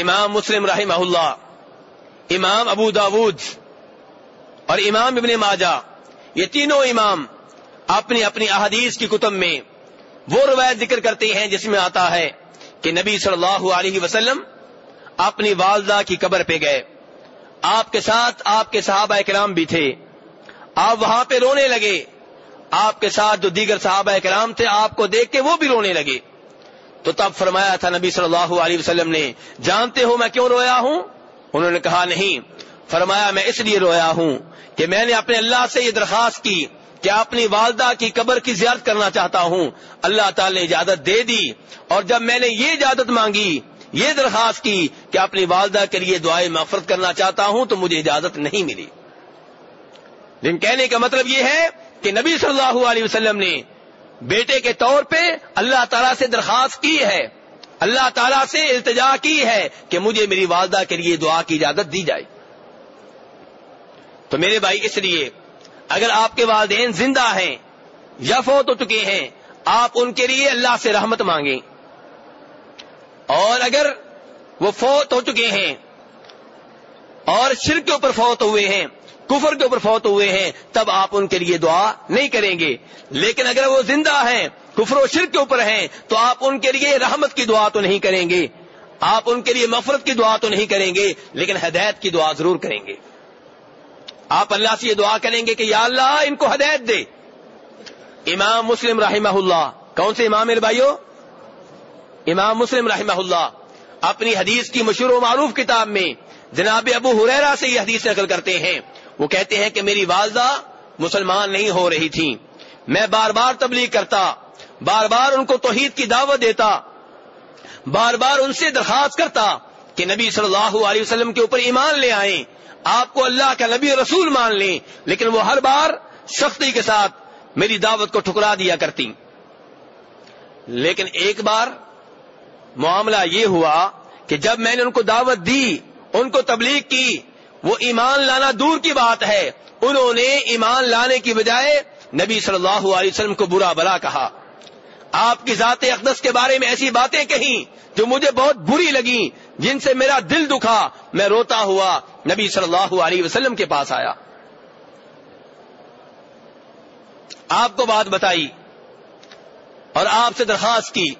امام مسلم رحمہ اللہ امام ابو داود اور امام ابن ماجہ، یہ تینوں امام اپنی اپنی احادیث کی کتب میں وہ روایت ذکر کرتے ہیں جس میں آتا ہے کہ نبی صلی اللہ علیہ وسلم اپنی والدہ کی قبر پہ گئے۔ آپ کے ساتھ آپ کے صحابہ کرام بھی تھے۔ آپ وہاں پہ رونے لگے۔ آپ کے ساتھ جو دیگر صحابہ کرام تھے، آپ کو دیکھ کے وہ بھی رونے لگے۔ تو تب فرمایا تھا نبی صلی اللہ علیہ وسلم نے، جانتے ہو میں کیوں رویا ہوں؟ انہوں نے کہا، نہیں، فرمایا میں اس لیے رویا ہوں کہ میں نے اپنے اللہ سے یہ درخواست کی کہ اپنی والدہ کی قبر کی زیارت کرنا چاہتا ہوں۔ اللہ تعالی نے اجازت دے دی اور جب میں نے یہ اجازت مانگی، یہ درخواست کی کہ اپنی والدہ کے لیے دعائیں مغفرت کرنا چاہتا ہوں تو مجھے اجازت نہیں ملی۔ لیکن کہنے کا مطلب یہ ہے کہ نبی صلی اللہ علیہ وسلم نے بیٹے کے طور پہ اللہ تعالیٰ سے درخواست کی ہے۔ اللہ تعالیٰ سے التجا کی ہے کہ مجھے میری والدہ کے لیے دعا کی اجازت دی جائے۔ تو میرے بھائی، اس لیے اگر آپ کے والدین زندہ ہیں یا فوت ہو چکے ہیں، آپ ان کے لیے اللہ سے رحمت مانگیں۔ اور اگر وہ فوت ہو چکے ہیں اور شرک کے اوپر فوت ہوئے ہیں کفر کے اوپر فوت ہوئے ہیں، تب آپ ان کے لیے دعا نہیں کریں گے۔ لیکن اگر وہ زندہ ہیں، کفر و شرک کے اوپر ہیں، تو آپ ان کے لیے رحمت کی دعا تو نہیں کریں گے۔ آپ ان کے لیے مفرت کی دعا تو نہیں کریں گے، لیکن ہدایت کی دعا ضرور کریں گے۔ آپ اللہ سے یہ دعا کریں گے کہ یا اللہ ان کو ہدایت دے۔ امام مسلم رحمہ اللہ کون سے امام بھائیو؟ امام مسلم رحمہ اللہ اپنی حدیث کی مشہور و معروف کتاب میں جناب ابو حریرا سے یہ حدیث نقل کرتے ہیں۔ وہ کہتے ہیں کہ میری والدہ مسلمان نہیں ہو رہی تھی میں بار بار تبلیغ کرتا، بار بار ان کو توحید کی دعوت دیتا، بار بار ان سے درخواست کرتا کہ نبی صلی اللہ علیہ وسلم کے اوپر ایمان لے آئیں۔ آپ کو اللہ کا نبی رسول مان لیں، لیکن وہ ہر بار سختی کے ساتھ میری دعوت کو ٹھکرا دیا کرتی۔ لیکن ایک بار معاملہ یہ ہوا کہ جب میں نے ان کو دعوت دی، ان کو تبلیغ کی وہ ایمان لانا دور کی بات ہے۔ انہوں نے ایمان لانے کی بجائے نبی صلی اللہ علیہ وسلم کو برا بلا کہا۔ آپ کی ذات اقدس کے بارے میں ایسی باتیں کہیں جو مجھے بہت بری لگی جن سے میرا دل دکھا۔ میں روتا ہوا نبی صلی اللہ علیہ وسلم کے پاس آیا۔ آپ کو بات بتائی اور آپ سے درخواست کی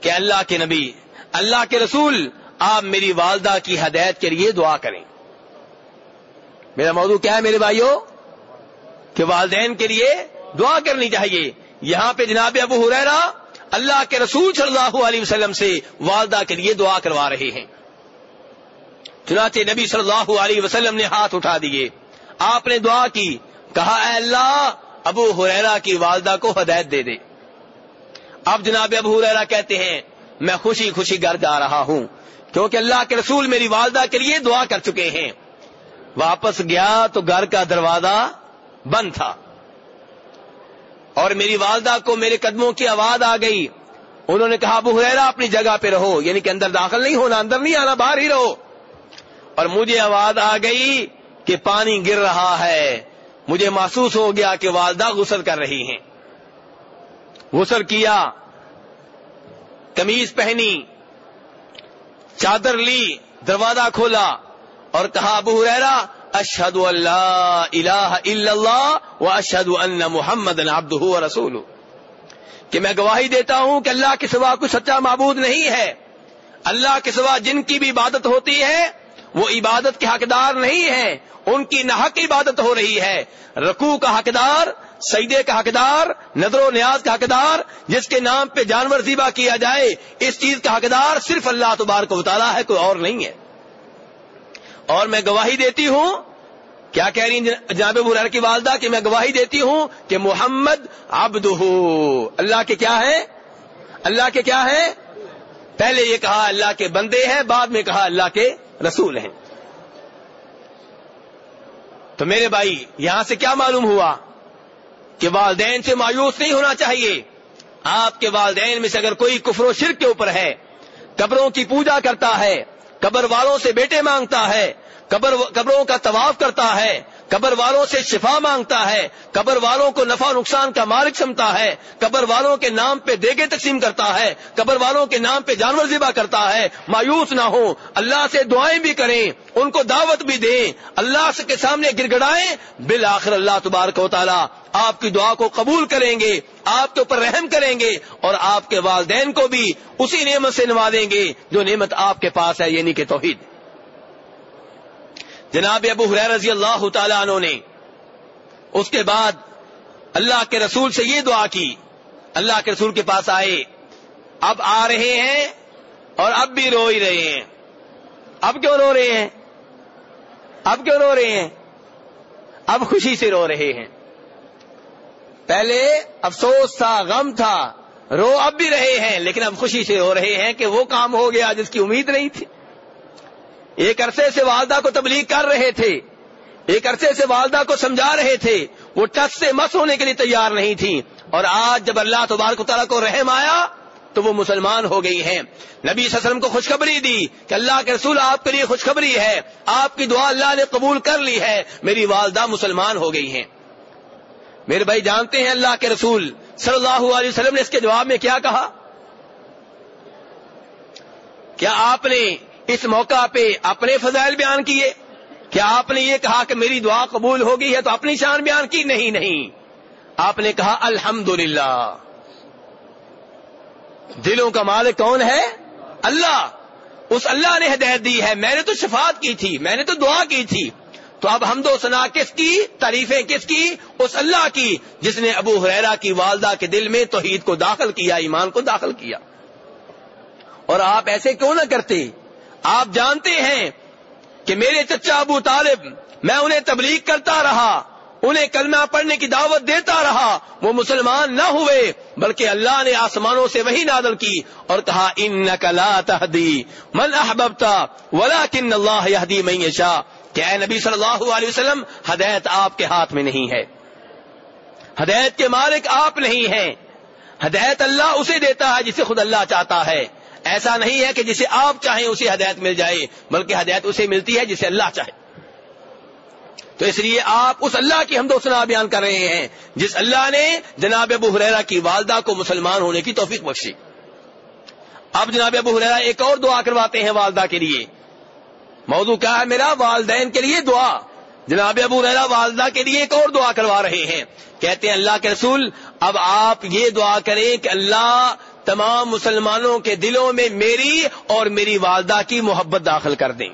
کہ اللہ کے نبی، اللہ کے رسول آپ میری والدہ کی ہدایت کے لیے دعا کریں۔ میرا موضوع کیا ہے میرے بھائیوں کہ والدین کے لیے دعا کرنی چاہیے۔ یہاں پہ جناب ابو حریرا اللہ کے رسول صلی اللہ علیہ وسلم سے والدہ کے لیے دعا کروا رہے ہیں۔ چنانچہ نبی صلی اللہ علیہ وسلم نے ہاتھ اٹھا دیے۔ آپ نے دعا کی۔ کہا، اے اللہ، ابو حریرا کی والدہ کو ہدایت دے دے۔ اب جناب ابو حریرا کہتے ہیں، میں خوشی خوشی گھر جا رہا ہوں۔ کیونکہ اللہ کے رسول میری والدہ کے لیے دعا کر چکے ہیں۔ واپس گیا تو گھر کا دروازہ بند تھا۔ اور میری والدہ کو میرے قدموں کی آواز آ گئی۔ انہوں نے کہا، ابو حریرا اپنی جگہ پہ رہو یعنی کہ اندر داخل نہیں ہونا، اندر نہیں آنا، باہر ہی رہو۔ اور مجھے آواز آ گئی کہ پانی گر رہا ہے۔ مجھے محسوس ہو گیا کہ والدہ غسل کر رہی ہیں۔ غسل کیا کمیز پہنی۔ چادر لی، دروازہ کھولا اور کہا، ابو حریرا اشد اللہ الہ الا اللہ و اشد ان محمد عبد رسول کہ میں گواہی دیتا ہوں کہ اللہ کے سوا کوئی سچا معبود نہیں ہے۔ اللہ کے سوا جن کی بھی عبادت ہوتی ہے، وہ عبادت کے حقدار نہیں ہے ان کی نحق عبادت ہو رہی ہے۔ رکوع کا حقدار سیدے کا حقدار، نظر و نیاز کا حقدار، جس کے نام پہ جانور ذبح کیا جائے، اس چیز کا حقدار صرف اللہ تبارک و تعالیٰ ہے، کوئی اور نہیں ہے۔ اور میں گواہی دیتی ہوں، کیا کہہ رہی جناب برار کی والدہ، کہ میں گواہی دیتی ہوں کہ محمد عبد اللہ کے کیا ہے اللہ کے کیا ہے پہلے یہ کہا اللہ کے بندے ہیں، بعد میں کہا اللہ کے رسول ہیں۔ تو میرے بھائی، یہاں سے کیا معلوم ہوا؟ کہ والدین سے مایوس نہیں ہونا چاہیے۔ آپ کے والدین میں سے اگر کوئی کفر و شرک کے اوپر ہے، قبروں کی پوجا کرتا ہے، قبر والوں سے بیٹے مانگتا ہے، قبر قبروں کا طواف کرتا ہے قبر والوں سے شفا مانگتا ہے، قبر والوں کو نفع نقصان کا مالک سمتا ہے، قبر والوں کے نام پہ دیگے تقسیم کرتا ہے، قبر والوں کے نام پہ جانور ذبح کرتا ہے۔ مایوس نہ ہو اللہ سے دعائیں بھی کریں، ان کو دعوت بھی دیں۔ اللہ کے سامنے گر گڑائیں بالآخر اللہ تبارک و تعالیٰ آپ کی دعا کو قبول کریں گے، آپ کے اوپر رحم کریں گے اور آپ کے والدین کو بھی اسی نعمت سے نوازیں گے جو نعمت آپ کے پاس ہے یعنی کہ توحید۔ جناب ابو حریر رضی اللہ تعالیٰ عنہ نے اس کے بعد اللہ کے رسول سے یہ دعا کی، اللہ کے رسول کے پاس آئے، اب آ رہے ہیں اور اب بھی رو ہی رہے ہیں۔ اب کیوں رو رہے ہیں؟ اب کیوں رو رہے ہیں؟ اب خوشی سے رو رہے ہیں۔ پہلے افسوس تھا، غم تھا، رو اب بھی رہے ہیں، لیکن اب خوشی سے رو رہے ہیں کہ وہ کام ہو گیا جس کی امید نہیں تھی۔ ایک عرصے سے والدہ کو تبلیغ کر رہے تھے۔ ایک عرصے سے والدہ کو سمجھا رہے تھے۔ وہ ٹچ سے مس ہونے کے لیے تیار نہیں تھی اور آج جب اللہ تبارک تعالیٰ کو رحم آیا، تو وہ مسلمان ہو گئی ہیں۔ نبی صلی اللہ علیہ وسلم کو خوشخبری دی کہ اللہ کے رسول آپ کے لیے خوشخبری ہے۔ آپ کی دعا اللہ نے قبول کر لی ہے۔ میری والدہ مسلمان ہو گئی ہیں۔ میرے بھائی، جانتے ہیں اللہ کے رسول صلی اللہ علیہ وسلم نے اس کے جواب میں کیا کہا؟ کیا آپ نے اس موقع پہ اپنے فضائل بیان کیے کیا آپ نے یہ کہا کہ میری دعا قبول ہو گئی ہے تو اپنی شان بیان کی نہیں نہیں۔ آپ نے کہا الحمد دلوں کا مالک کون ہے؟ اللہ۔ اس اللہ نے ہدایت دی ہے۔ میں نے تو شفاعت کی تھی، میں نے تو دعا کی تھی۔ تو اب ہم دو سنا کس کی؟ تعریفیں کس کی؟ اس اللہ کی، جس نے ابو حریرا کی والدہ کے دل میں توحید کو داخل کیا، ایمان کو داخل کیا۔ اور آپ ایسے کیوں نہ کرتے؟ آپ جانتے ہیں کہ میرے چچا ابو طالب، میں انہیں تبلیغ کرتا رہا، انہیں کلمہ پڑھنے کی دعوت دیتا رہا، وہ مسلمان نہ ہوئے، بلکہ اللہ نے آسمانوں سے وہی نادل کی اور کہا ان نقلا تحدی من احببتا ولا کن اللہ یہدی میں شاہ کہ اے نبی صلی اللہ علیہ وسلم، ہدایت آپ کے ہاتھ میں نہیں ہے۔ ہدایت کے مالک آپ نہیں ہیں۔ ہدایت اللہ اسے دیتا ہے جسے خود اللہ چاہتا ہے۔ ایسا نہیں ہے کہ جسے آپ چاہیں اسے ہدایت مل جائے، بلکہ ہدایت اسے ملتی ہے جسے اللہ چاہے۔ تو اس لیے آپ اس اللہ کی ہم دو سنا بیان کر رہے ہیں، جس اللہ نے جناب ابو حریرا کی والدہ کو مسلمان ہونے کی توفیق بخشی۔ اب جناب ابو حریرا ایک اور دعا کرواتے ہیں والدہ کے لیے۔ موضوع کیا ہے؟ میرا والدین کے لیے دعا۔ جناب ابو ریرا والدہ کے لیے ایک اور دعا کروا رہے ہیں۔ کہتے ہیں اللہ کے رسول، اب آپ یہ دعا کریں کہ اللہ تمام مسلمانوں کے دلوں میں میری اور میری والدہ کی محبت داخل کر دیں۔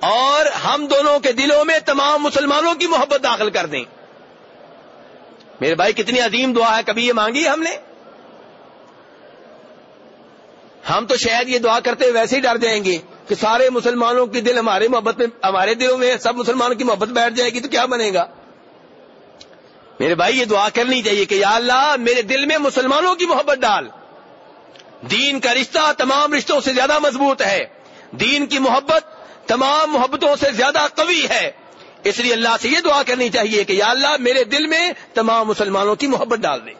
اور ہم دونوں کے دلوں میں تمام مسلمانوں کی محبت داخل کر دیں۔ میرے بھائی، کتنی عظیم دعا ہے، کبھی یہ مانگی ہم نے؟ ہم تو شاید یہ دعا کرتے ویسے ہی ڈر جائیں گے کہ سارے مسلمانوں کی دل ہمارے محبت میں، ہمارے دلوں میں سب مسلمانوں کی محبت بیٹھ جائے گی تو کیا بنے گا؟ میرے بھائی، یہ دعا کرنی چاہیے کہ یا اللہ میرے دل میں مسلمانوں کی محبت ڈال۔ دین کا رشتہ تمام رشتوں سے زیادہ مضبوط ہے۔ دین کی محبت تمام محبتوں سے زیادہ قوی ہے۔ اس لیے اللہ سے یہ دعا کرنی چاہیے کہ یا اللہ میرے دل میں تمام مسلمانوں کی محبت ڈال دے۔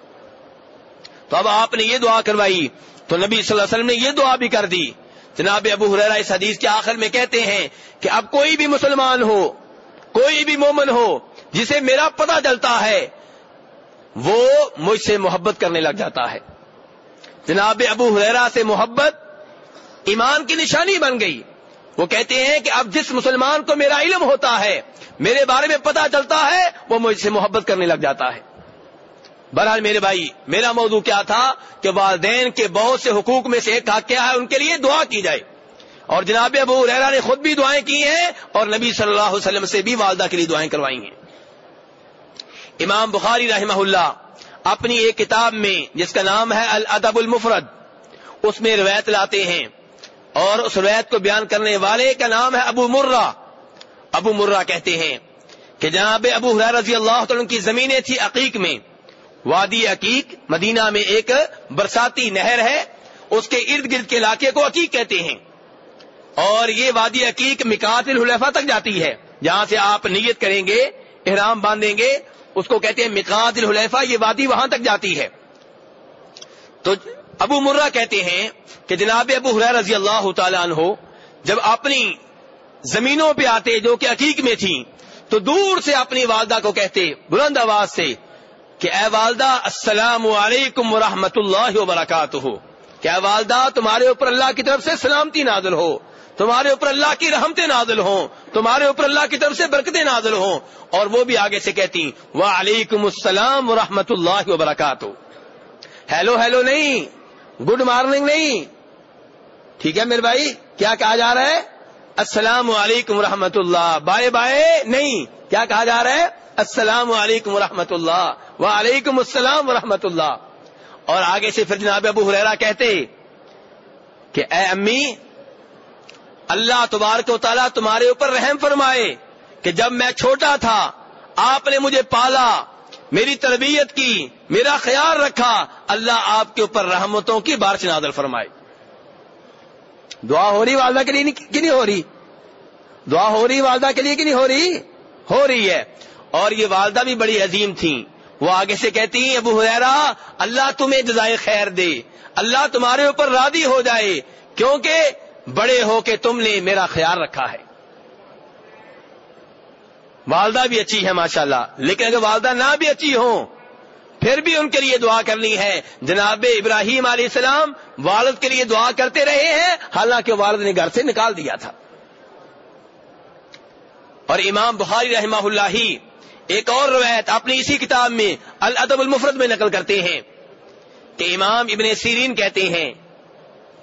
تو اب آپ نے یہ دعا کروائی۔ تو نبی صلی اللہ علیہ وسلم نے یہ دعا بھی کر دی۔ جناب ابو حریرہ اس حدیث کے آخر میں کہتے ہیں کہ اب کوئی بھی مسلمان ہو، کوئی بھی مومن ہو جسے میرا پتہ چلتا ہے، وہ مجھ سے محبت کرنے لگ جاتا ہے۔ جناب ابو حریرا سے محبت ایمان کی نشانی بن گئی۔ وہ کہتے ہیں کہ اب جس مسلمان کو میرا علم ہوتا ہے، میرے بارے میں پتا چلتا ہے، وہ مجھ سے محبت کرنے لگ جاتا ہے۔ بہرحال میرے بھائی، میرا موضوع کیا تھا کہ والدین کے بہت سے حقوق میں سے ایک حق کیا ہے، ان کے لیے دعا کی جائے۔ اور جناب ابو ریرا نے خود بھی دعائیں کی ہیں اور نبی صلی اللہ علیہ وسلم سے بھی والدہ کے لیے دعائیں کروائی ہیں۔ امام بخاری رحمہ اللہ اپنی ایک کتاب میں جس کا نام ہے الادب المفرد، اس میں روایت لاتے ہیں۔ اور اس روایت کو بیان کرنے والے کا نام ہے ابو مرہ۔ ابو مرہ کہتے ہیں کہ جناب ابو حرار رضی اللہ تعالی کی زمینیں تھی عقیق میں۔ وادی عقیق مدینہ میں ایک برساتی نہر ہے، اس کے ارد گرد کے علاقے کو عقیق کہتے ہیں۔ اور یہ وادی عقیق مکات الحلیفہ تک جاتی ہے، جہاں سے آپ نیت کریں گے، احرام باندھیں گے اس کو کہتے ہیں مقاد الحلیفہ، یہ وادی وہاں تک جاتی ہے۔ تو ابو مرہ کہتے ہیں کہ جناب ابو حریر رضی اللہ تعالیٰ عنہ جب اپنی زمینوں پہ آتے جو کہ عقیق میں تھیں، تو دور سے اپنی والدہ کو کہتے، بلند آواز سے کہ اے والدہ، السلام علیکم ورحمۃ اللہ وبرکاتہ۔ کہ اے والدہ، تمہارے اوپر اللہ کی طرف سے سلامتی نازل ہو۔ تمہارے اوپر اللہ کی رحمتیں نازل ہوں، تمہارے اوپر اللہ کی طرف سے برکتیں نازل ہوں، اور وہ بھی آگے سے کہتی وعلیکم السلام ورحمۃ اللہ وبرکاتہ۔ ہیلو ہیلو نہیں، گڈ مارننگ نہیں۔ ٹھیک ہے میرے بھائی، کیا کہا جا رہا ہے؟ السلام علیکم ورحمۃ اللہ۔ بائے بائے، نہیں، کیا کہا جا رہا ہے؟ السلام علیکم ورحمۃ اللہ۔ وعلیکم السلام ورحمۃ اللہ۔ اور آگے سے پھر جناب ابو حریرا کہتے کہ اے امی اللہ تبارک و تعالیٰ تمہارے اوپر رحم فرمائے کہ جب میں چھوٹا تھا، آپ نے مجھے پالا، میری تربیت کی، میرا خیال رکھا، اللہ آپ کے اوپر رحمتوں کی بارش نادر فرمائے۔ دعا ہو رہی والدہ کے لیے کہ نہیں ہو رہی؟ دعا ہو رہی والدہ کے لیے کہ نہیں ہو رہی؟ ہو رہی ہے۔ اور یہ والدہ بھی بڑی عظیم تھی وہ آگے سے کہتی ہیں، ابو حیرا اللہ تمہیں جزائے خیر دے۔ اللہ تمہارے اوپر رادی ہو جائے۔ کیونکہ بڑے ہو کے تم نے میرا خیال رکھا ہے۔ والدہ بھی اچھی ہے ماشاءاللہ۔ لیکن اگر والدہ نہ بھی اچھی ہوں، پھر بھی ان کے لیے دعا کرنی ہے۔ جناب ابراہیم علیہ السلام والد کے لیے دعا کرتے رہے ہیں، حالانکہ والد نے گھر سے نکال دیا تھا۔ اور امام بخاری رحمہ اللہ ہی ایک اور روایت اپنی اسی کتاب میں الادب المفرد میں نقل کرتے ہیں کہ امام ابن سیرین کہتے ہیں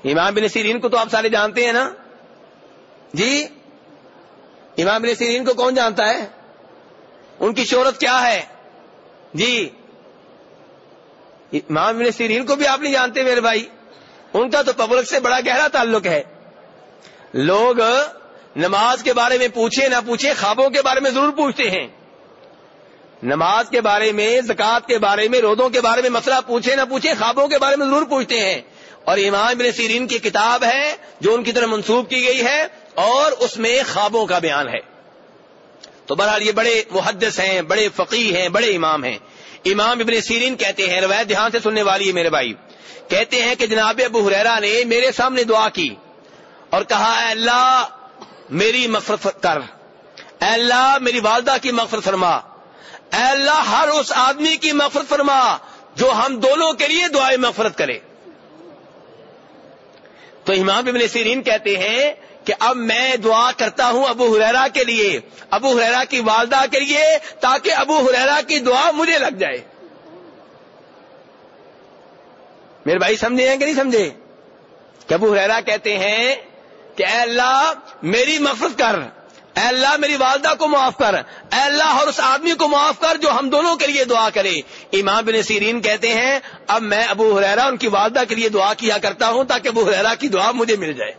امام ابن سیرین کو تو آپ سارے جانتے ہیں نا؟ جی؟ امام ابن سیرین کو کون جانتا ہے؟ ان کی شہرت کیا ہے؟ جی؟ امام ابن سیرین کو بھی آپ نہیں جانتے میرے بھائی۔ ان کا تو پبلک سے بڑا گہرا تعلق ہے۔ لوگ نماز کے بارے میں پوچھے نہ پوچھے خوابوں کے بارے میں ضرور پوچھتے ہیں۔ نماز کے بارے میں زکات کے بارے میں رودوں کے بارے میں مسئلہ پوچھے نہ پوچھے خوابوں کے بارے میں ضرور پوچھتے ہیں۔ اور امام ابن سیرین کی کتاب ہے جو ان کی طرح منسوب کی گئی ہے اور اس میں خوابوں کا بیان ہے۔ تو بہرحال یہ بڑے محدث ہیں، بڑے فقی ہیں، بڑے امام ہیں۔ امام ابن سیرین کہتے ہیں، روایت دھیان سے سننے والی ہے میرے بھائی۔ کہتے ہیں کہ جناب ابو حریرا نے میرے سامنے دعا کی اور کہا، اے اللہ میری مغفرت کر، اے اللہ میری والدہ کی مغفرت فرما، اے اللہ ہر اس آدمی کی مغفرت فرما جو ہم دونوں کے لیے دعائیں مغفرت کرے۔ تو امام ابن سیرین کہتے ہیں کہ اب میں دعا کرتا ہوں ابو حریرا کے لیے، ابو حریرا کی والدہ کے لیے تاکہ ابو حریرا کی دعا مجھے لگ جائے۔ میرے بھائی سمجھے ہیں کہ نہیں سمجھے؟ کہ ابو حریرا کہتے ہیں کہ اے اللہ، میری مفرت کر۔ اے اللہ میری والدہ کو معاف کر۔ اے اللہ اور اس آدمی کو معاف کر جو ہم دونوں کے لیے دعا کرے۔ امام بن سیرین کہتے ہیں، اب میں ابو حریرا ان کی والدہ کے لیے دعا کیا کرتا ہوں تاکہ ابو حریرا کی دعا مجھے مل جائے۔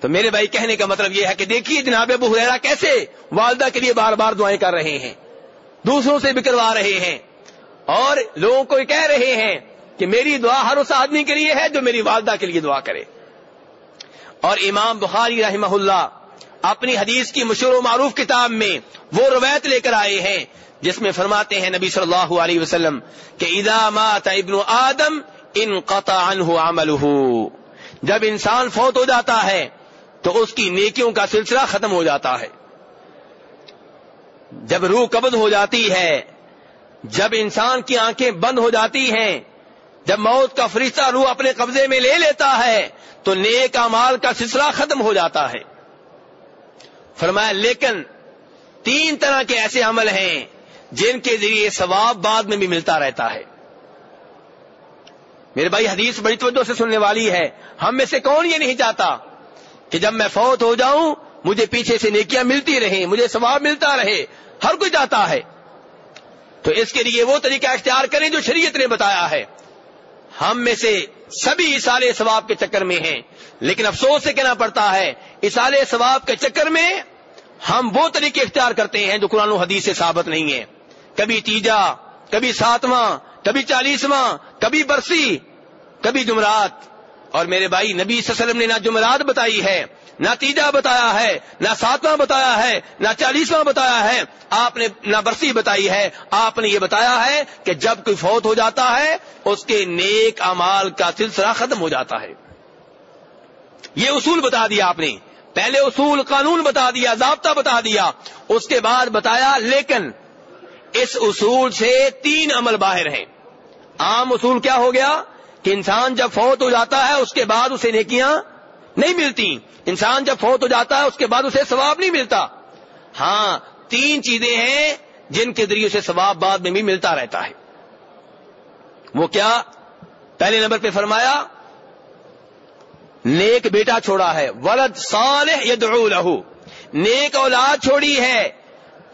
تو میرے بھائی، کہنے کا مطلب یہ ہے کہ دیکھیے جناب ابو حریرا کیسے والدہ کے لیے بار بار دعائیں کر رہے ہیں۔ دوسروں سے بھی کروا رہے ہیں۔ اور لوگوں کو کہہ رہے ہیں کہ میری دعا ہر اس آدمی کے لیے ہے جو میری والدہ کے لیے دعا کرے۔ اور امام بخاری رحمہ اللہ اپنی حدیث کی مشہور و معروف کتاب میں وہ روایت لے کر آئے ہیں، جس میں فرماتے ہیں نبی صلی اللہ علیہ وسلم کہ اذا مات ابن آدم ان قطع جب انسان فوت ہو جاتا ہے تو اس کی نیکیوں کا سلسلہ ختم ہو جاتا ہے۔ جب روح قبض ہو جاتی ہے، جب انسان کی آنکھیں بند ہو جاتی ہیں جب موت کا فرشتہ روح اپنے قبضے میں لے لیتا ہے، تو نیک امال کا سلسلہ ختم ہو جاتا ہے۔ فرمایا، لیکن تین طرح کے ایسے عمل ہیں جن کے ذریعے ثواب بعد میں بھی ملتا رہتا ہے۔ میرے بھائی، حدیث بڑی توجہ سے سننے والی ہے۔ ہم میں سے کون یہ نہیں چاہتا کہ جب میں فوت ہو جاؤں، مجھے پیچھے سے نیکیاں ملتی رہیں، مجھے ثواب ملتا رہے۔ ہر کوئی چاہتا ہے۔ تو اس کے لیے وہ طریقہ اختیار کریں جو شریعت نے بتایا ہے۔ ہم میں سے سبھی اصال ثواب کے چکر میں ہیں۔ لیکن افسوس سے کہنا پڑتا ہے، اصال ثواب کے چکر میں ہم وہ طریقے اختیار کرتے ہیں جو قرآن و حدیث سے ثابت نہیں ہے کبھی تیجا، کبھی ساتواں، کبھی چالیسواں، کبھی برسی، کبھی جمعرات اور میرے بھائی، نبی صلی اللہ علیہ وسلم نے نہ جمعرات بتائی ہے نہ تیجا بتایا ہے، نہ ساتواں بتایا ہے، نہ چالیسواں بتایا ہے۔ آپ نے نہ برسی بتائی ہے، آپ نے یہ بتایا ہے کہ جب کوئی فوت ہو جاتا ہے، اس کے نیک امال کا سلسلہ ختم ہو جاتا ہے۔ یہ اصول بتا دیا آپ نے۔ پہلے اصول، قانون بتا دیا، ضابطہ بتا دیا۔ اس کے بعد بتایا، لیکن اس اصول سے تین عمل باہر ہیں۔ عام اصول کیا ہو گیا؟ کہ انسان جب فوت ہو جاتا ہے، اس کے بعد اسے نیکیاں نہیں ملتی۔ انسان جب فوت ہو جاتا ہے، اس کے بعد اسے ثواب نہیں ملتا۔ ہاں تین چیزیں ہیں جن کے ذریعے سے ثواب بعد میں بھی ملتا رہتا ہے۔ وہ کیا؟ پہلے نمبر پہ فرمایا، نیک بیٹا چھوڑا ہے۔ ولد صالح یدعو لہو۔ نیک اولاد چھوڑی ہے۔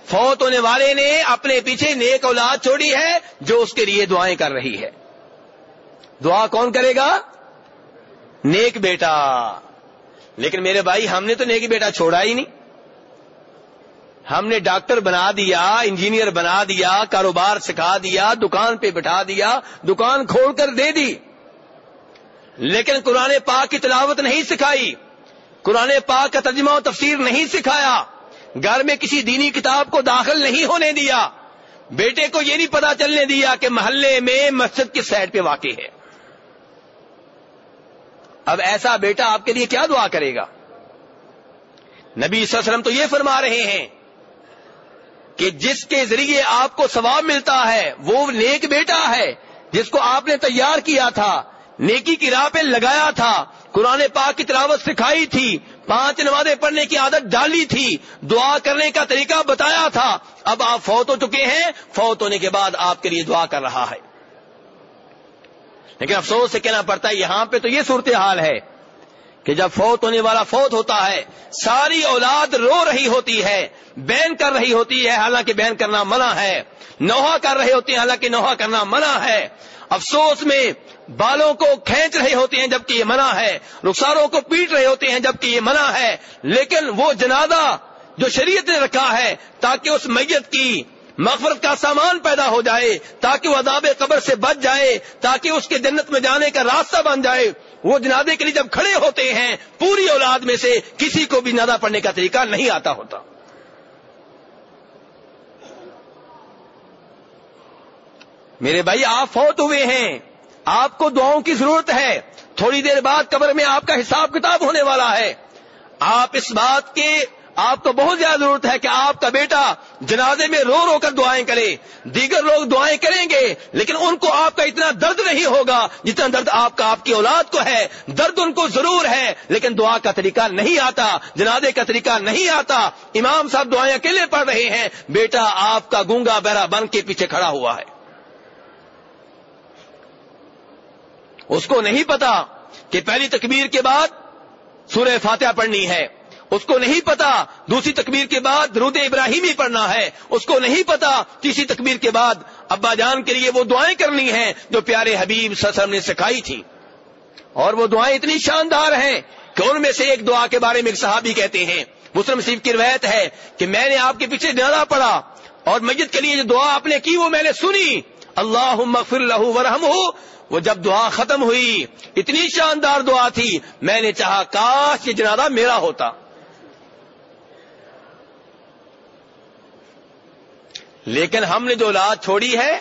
فوت ہونے والے نے اپنے پیچھے نیک اولاد چھوڑی ہے جو اس کے لیے دعائیں کر رہی ہے۔ دعا کون کرے گا؟ نیک بیٹا۔ لیکن میرے بھائی، ہم نے تو نیک بیٹا چھوڑا ہی نہیں۔ ہم نے ڈاکٹر بنا دیا، انجینئر بنا دیا، کاروبار سکھا دیا، دکان پہ بٹھا دیا، دکان کھول کر دے دی۔ لیکن قرآن پاک کی تلاوت نہیں سکھائی۔ قرآن پاک کا ترجمہ و تفسیر نہیں سکھایا۔ گھر میں کسی دینی کتاب کو داخل نہیں ہونے دیا۔ بیٹے کو یہ نہیں پتا چلنے دیا کہ محلے میں مسجد کی سائڈ پہ واقع ہے۔ اب ایسا بیٹا آپ کے لیے کیا دعا کرے گا؟ نبی صلی اللہ علیہ وسلم تو یہ فرما رہے ہیں کہ جس کے ذریعے آپ کو ثواب ملتا ہے، وہ نیک بیٹا ہے، جس کو آپ نے تیار کیا تھا، نیکی کی راہ پہ لگایا تھا، قرآن پاک کی تلاوت سکھائی تھی، پانچ نمازیں پڑھنے کی عادت ڈالی تھی، دعا کرنے کا طریقہ بتایا تھا، اب آپ فوت ہو چکے ہیں، فوت ہونے کے بعد آپ کے لیے دعا کر رہا ہے۔ لیکن افسوس سے کہنا پڑتا ہے یہاں پہ تو یہ صورتحال ہے کہ جب فوت ہونے والا فوت ہوتا ہے، ساری اولاد رو رہی ہوتی ہے، بین کر رہی ہوتی ہے، حالانکہ بین کرنا منع ہے، نوحہ کر رہے ہوتے ہیں، حالانکہ نوحہ کرنا منع ہے۔ افسوس میں بالوں کو کھینچ رہے ہوتے ہیں جبکہ یہ منع ہے، رخساروں کو پیٹ رہے ہوتے ہیں جبکہ یہ منع ہے۔ لیکن وہ جنازہ جو شریعت نے رکھا ہے، تاکہ اس میت کی مغفرت کا سامان پیدا ہو جائے، تاکہ وہ عذاب قبر سے بچ جائے، تاکہ اس کے جنت میں جانے کا راستہ بن جائے۔ وہ جنازے کے لیے جب کھڑے ہوتے ہیں، پوری اولاد میں سے کسی کو بھی نادا پڑھنے کا طریقہ نہیں آتا ہوتا۔ میرے بھائی، آپ فوت ہوئے ہیں۔ آپ کو دعاؤں کی ضرورت ہے۔ تھوڑی دیر بعد قبر میں آپ کا حساب کتاب ہونے والا ہے۔ آپ اس بات کے آپ کو بہت زیادہ ضرورت ہے کہ آپ کا بیٹا جنازے میں رو رو کر دعائیں کرے دیگر لوگ دعائیں کریں گے، لیکن ان کو آپ کا اتنا درد نہیں ہوگا جتنا درد آپ کا، آپ کی اولاد کو ہے۔ درد ان کو ضرور ہے، لیکن دعا کا طریقہ نہیں آتا، جنازے کا طریقہ نہیں آتا۔ امام صاحب دعائیں اکیلے پڑھ رہے ہیں۔ بیٹا آپ کا گونگا بہرا بن کے پیچھے کھڑا ہوا ہے۔ اس کو نہیں پتا کہ پہلی تکبیر کے بعد سورہ فاتحہ پڑھنی ہے۔ اس کو نہیں پتا دوسری تکبیر کے بعد درود ابراہیمی پڑھنا ہے۔ اس کو نہیں پتا تیسری تکبیر کے بعد ابا جان کے لیے وہ دعائیں کرنی ہیں جو پیارے حبیب سسم نے سکھائی تھی۔ اور وہ دعائیں اتنی شاندار ہیں کہ ان میں سے ایک دعا کے بارے میں ایک صحابی کہتے ہیں، مسلم صیف کی روایت ہے کہ میں نے آپ کے پیچھے ڈرا پڑا اور مسجد کے لیے جو دعا آپ نے کی وہ میں نے سنی۔ اللہ مغفر لہ ورحم ہو وہ جب دعا ختم ہوئی، اتنی شاندار دعا تھی، میں نے چاہا کاش یہ جنازہ میرا ہوتا۔ لیکن ہم نے جو اولاد چھوڑی ہے،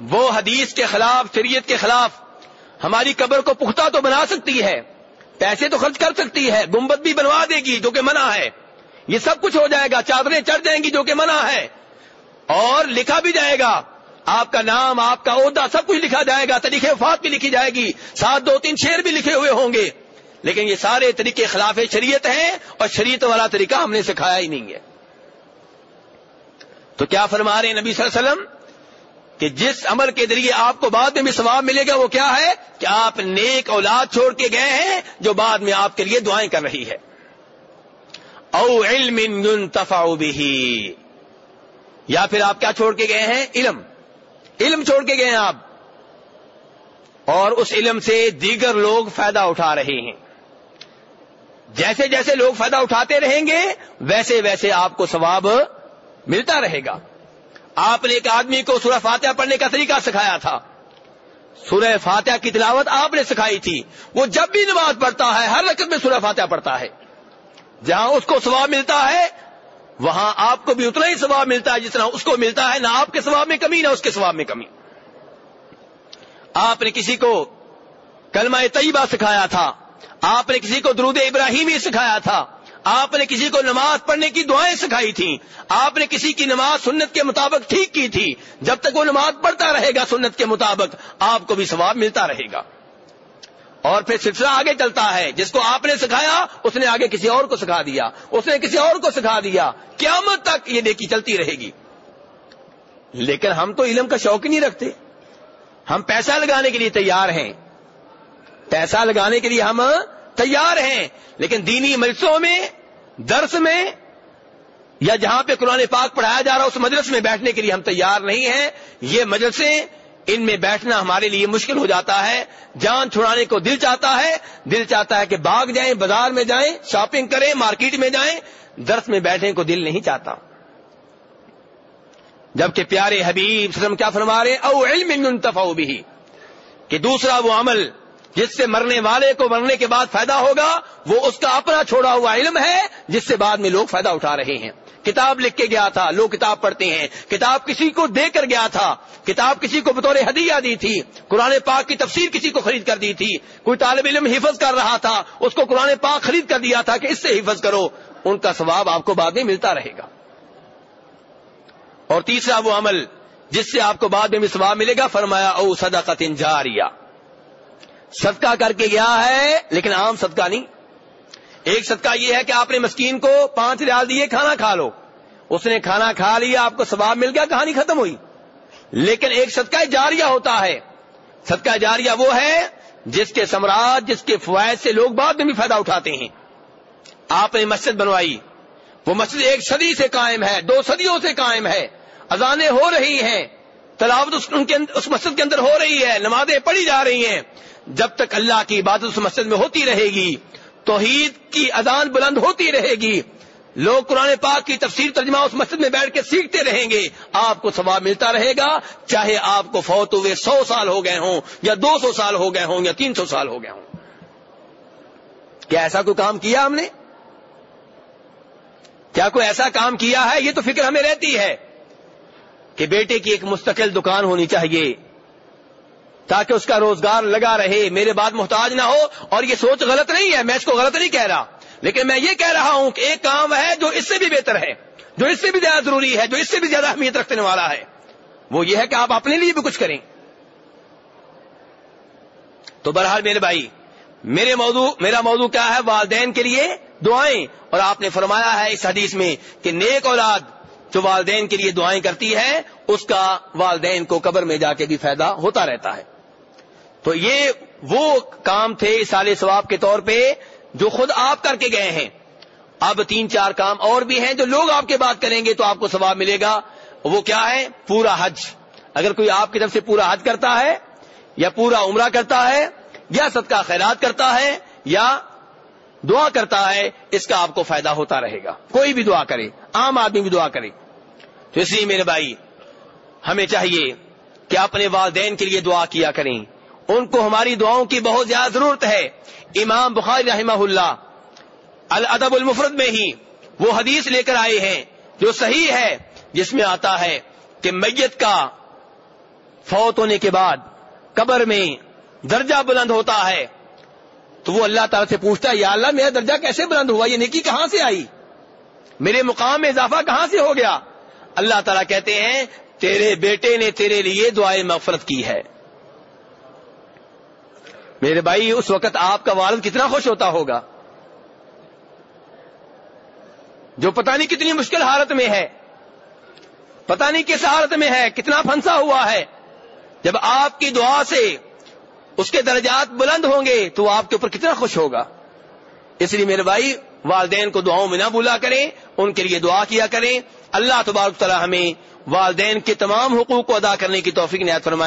وہ حدیث کے خلاف، شریعت کے خلاف ہماری قبر کو پختہ تو بنا سکتی ہے، پیسے تو خرچ کر سکتی ہے گمبت بھی بنوا دے گی جو کہ منع ہے۔ یہ سب کچھ ہو جائے گا، چادریں چڑھ جائیں گی جو کہ منع ہے۔ اور لکھا بھی جائے گا، آپ کا نام، آپ کا عہدہ، سب کچھ لکھا جائے گا طریقے وفات بھی لکھی جائے گی۔ ساتھ دو تین شیر بھی لکھے ہوئے ہوں گے۔ لیکن یہ سارے طریقے خلاف شریعت ہیں اور شریعت والا طریقہ ہم نے سکھایا ہی نہیں ہے۔ تو کیا فرما رہے ہیں نبی صلی اللہ علیہ وسلم کہ جس عمل کے ذریعے آپ کو بعد میں بھی ثواب ملے گا وہ کیا ہے کہ آپ نیک اولاد چھوڑ کے گئے ہیں جو بعد میں آپ کے لیے دعائیں کر رہی ہے۔ او علم ينتفع به۔ یا پھر آپ کیا چھوڑ کے گئے ہیں؟ علم۔ علم چھوڑ کے گئے ہیں آپ۔ اور اس علم سے دیگر لوگ فائدہ اٹھا رہے ہیں۔ جیسے جیسے لوگ فائدہ اٹھاتے رہیں گے، ویسے ویسے آپ کو ثواب ملتا رہے گا۔ آپ نے ایک آدمی کو سورہ فاتحہ پڑھنے کا طریقہ سکھایا تھا۔ سورہ فاتحہ کی تلاوت آپ نے سکھائی تھی۔ وہ جب بھی نماز پڑھتا ہے، ہر رقم میں سورہ فاتحہ پڑھتا ہے۔ جہاں اس کو ثواب ملتا ہے، وہاں آپ کو بھی اتنا ہی ثواب ملتا ہے جتنا اس کو ملتا ہے۔ نہ آپ کے ثواب میں کمی، نہ اس کے ثواب میں کمی۔ آپ نے کسی کو کلمہ طیبہ سکھایا تھا۔ آپ نے کسی کو درود ابراہیمی سکھایا تھا۔ آپ نے کسی کو نماز پڑھنے کی دعائیں سکھائی تھیں۔ آپ نے کسی کی نماز سنت کے مطابق ٹھیک کی تھی۔ جب تک وہ نماز پڑھتا رہے گا سنت کے مطابق، آپ کو بھی ثواب ملتا رہے گا۔ اور پھر سلسلہ آگے چلتا ہے۔ جس کو آپ نے سکھایا، اس نے آگے کسی اور کو سکھا دیا۔ اس نے کسی اور کو سکھا دیا۔ قیامت تک یہ نیکی چلتی رہے گی۔ لیکن ہم تو علم کا شوق ہی نہیں رکھتے۔ ہم پیسہ لگانے کے لیے تیار ہیں۔ پیسہ لگانے کے لیے ہم تیار ہیں، لیکن دینی مجلسوں میں، درس میں، یا جہاں پہ قرآن پاک پڑھایا جا رہا اس مجلس میں بیٹھنے کے لیے ہم تیار نہیں ہیں۔ یہ مجلسیں، ان میں بیٹھنا ہمارے لیے مشکل ہو جاتا ہے۔ جان چھڑانے کو دل چاہتا ہے۔ دل چاہتا ہے کہ باغ جائیں، بازار میں جائیں، شاپنگ کریں، مارکیٹ میں جائیں۔ درس میں بیٹھنے کو دل نہیں چاہتا۔ جبکہ پیارے حبیب سلم کیا فرما رہے او علم بھی کہ دوسرا وہ عمل جس سے مرنے والے کو مرنے کے بعد فائدہ ہوگا، وہ اس کا اپنا چھوڑا ہوا علم ہے، جس سے بعد میں لوگ فائدہ اٹھا رہے ہیں۔ کتاب لکھ کے گیا تھا، لوگ کتاب پڑھتے ہیں۔ کتاب کسی کو دے کر گیا تھا، کتاب کسی کو بطور ہدیہ دی تھی۔ قرآن پاک کی تفسیر کسی کو خرید کر دی تھی۔ کوئی طالب علم حفظ کر رہا تھا، اس کو قرآن پاک خرید کر دیا تھا کہ اس سے حفظ کرو۔ ان کا ثواب آپ کو بعد میں ملتا رہے گا۔ اور تیسرا وہ عمل، جس سے آپ کو بعد میں بھی ثواب ملے گا، فرمایا، او صدقت جاریہ۔ صدقہ کر کے گیا ہے، لیکن عام صدقہ نہیں۔ ایک صدقہ یہ ہے کہ آپ نے مسکین کو پانچ ریال دیے، کھانا کھا لو۔ اس نے کھانا کھا لیا، آپ کو ثواب مل گیا، کہانی ختم ہوئی۔ لیکن ایک صدقہ جاریہ ہوتا ہے۔ صدقہ جاریہ وہ ہے جس کے سمراج، جس کے فوائد سے لوگ بعد میں بھی فائدہ اٹھاتے ہیں۔ آپ نے مسجد بنوائی۔ وہ مسجد ایک صدی سے قائم ہے، دو صدیوں سے قائم ہے۔ اذانیں ہو رہی ہیں، تلاوت اس مسجد کے اندر ہو رہی ہے، نمازیں پڑھی جا رہی ہیں۔ جب تک اللہ کی عبادت اس مسجد میں ہوتی رہے گی، توحید کی اذان بلند ہوتی رہے گی۔ لوگ قرآن پاک کی تفسیر ترجمہ اس مسجد میں بیٹھ کے سیکھتے رہیں گے۔ آپ کو ثواب ملتا رہے گا، چاہے آپ کو فوت ہوئے سو سال ہو گئے ہوں، یا دو سو سال ہو گئے ہوں، یا تین سو سال ہو گئے ہوں۔ کیا ایسا کوئی کام کیا ہم نے؟ کیا کوئی ایسا کام کیا ہے؟ یہ تو فکر ہمیں رہتی ہے کہ بیٹے کی ایک مستقل دکان ہونی چاہیے۔ تاکہ اس کا روزگار لگا رہے، میرے بعد محتاج نہ ہو، اور یہ سوچ غلط نہیں ہے، میں اس کو غلط نہیں کہہ رہا۔ لیکن میں یہ کہہ رہا ہوں کہ ایک کام ہے جو اس سے بھی بہتر ہے، جو اس سے بھی زیادہ ضروری ہے، جو اس سے بھی زیادہ اہمیت رکھنے والا ہے۔ وہ یہ ہے کہ آپ اپنے لیے بھی کچھ کریں۔ تو بہرحال میرے بھائی، میرے موضوع، میرا موضوع کیا ہے؟ والدین کے لیے دعائیں۔ اور آپ نے فرمایا ہے اس حدیث میں کہ نیک اولاد جو والدین کے لیے دعائیں کرتی ہے، اس کا والدین کو قبر میں جا کے بھی فائدہ ہوتا رہتا ہے۔ تو یہ وہ کام تھے سال ثواب کے طور پہ جو خود آپ کر کے گئے ہیں۔ اب تین چار کام اور بھی ہیں جو لوگ آپ کے بات کریں گے تو آپ کو ثواب ملے گا۔ وہ کیا ہے؟ پورا حج۔ اگر کوئی آپ کی طرف سے پورا حج کرتا ہے، یا پورا عمرہ کرتا ہے، یا صدقہ خیرات کرتا ہے، یا دعا کرتا ہے، اس کا آپ کو فائدہ ہوتا رہے گا۔ کوئی بھی دعا کرے، عام آدمی بھی دعا کرے۔ تو اس لیے میرے بھائی، ہمیں چاہیے کہ اپنے والدین کے لیے دعا کیا کریں۔ ان کو ہماری دعاؤں کی بہت زیادہ ضرورت ہے۔ امام بخاری رحمہ اللہ الادب المفرد میں ہی وہ حدیث لے کر آئے ہیں جو صحیح ہے، جس میں آتا ہے کہ میت کا فوت ہونے کے بعد قبر میں درجہ بلند ہوتا ہے۔ تو وہ اللہ تعالیٰ سے پوچھتا ہے، یا اللہ، میرا درجہ کیسے بلند ہوا؟ یہ نیکی کہاں سے آئی؟ میرے مقام میں اضافہ کہاں سے ہو گیا؟ اللہ تعالیٰ کہتے ہیں، تیرے بیٹے نے تیرے لیے دعائیں مغفرت کی ہے۔ میرے بھائی، اس وقت آپ کا والد کتنا خوش ہوتا ہوگا۔ جو پتہ نہیں کتنی مشکل حالت میں ہے، پتہ نہیں کس حالت میں ہے، کتنا پھنسا ہوا ہے۔ جب آپ کی دعا سے اس کے درجات بلند ہوں گے تو آپ کے اوپر کتنا خوش ہوگا۔ اس لیے میرے بھائی والدین کو دعاؤں میں نہ بولا کریں، ان کے لیے دعا کیا کریں۔ اللہ تبارک تعالی ہمیں والدین کے تمام حقوق کو ادا کرنے کی توفیق نہایت فرمائے۔